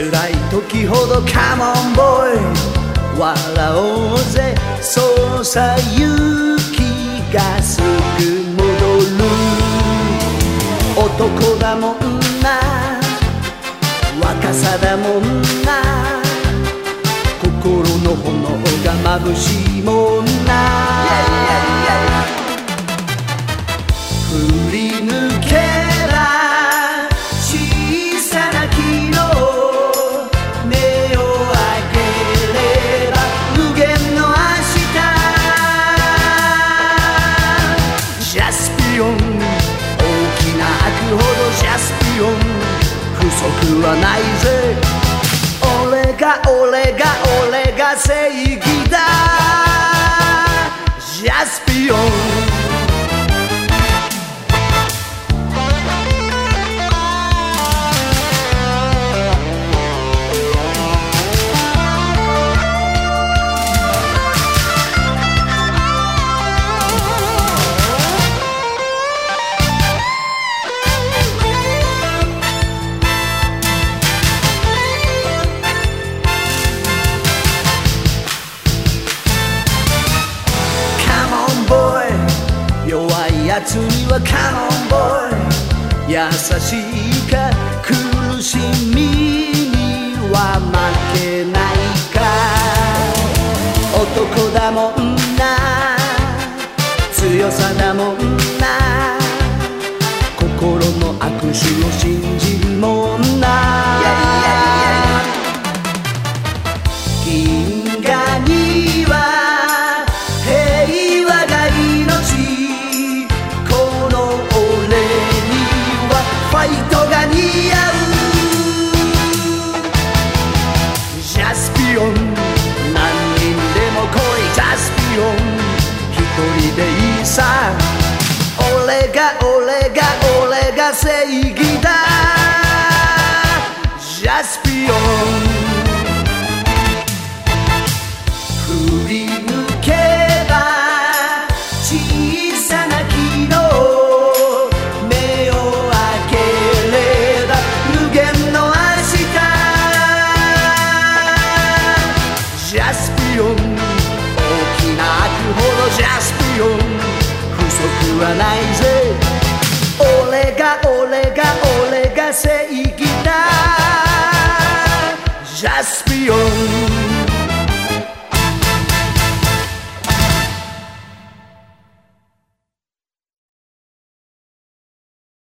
辛い時ほどカモンボーイ。笑おうぜ。そうさ勇気がすぐ戻る。男だもんな。若さだもんな。心の炎が眩しいもんな。ジャスピオン。不足はないぜ。俺が俺が俺が正義だ。ジャスピオン。やつにはカモンボーイ優しいか苦しみには負けないか男だもんな強さだもんな心の握手をしが俺が俺が正義だ。ジャスピオン。振り抜けば小さな木の目を開ければ無限の明日。ジャスピオン。大きな悪ほどジャスピオン。はないぜ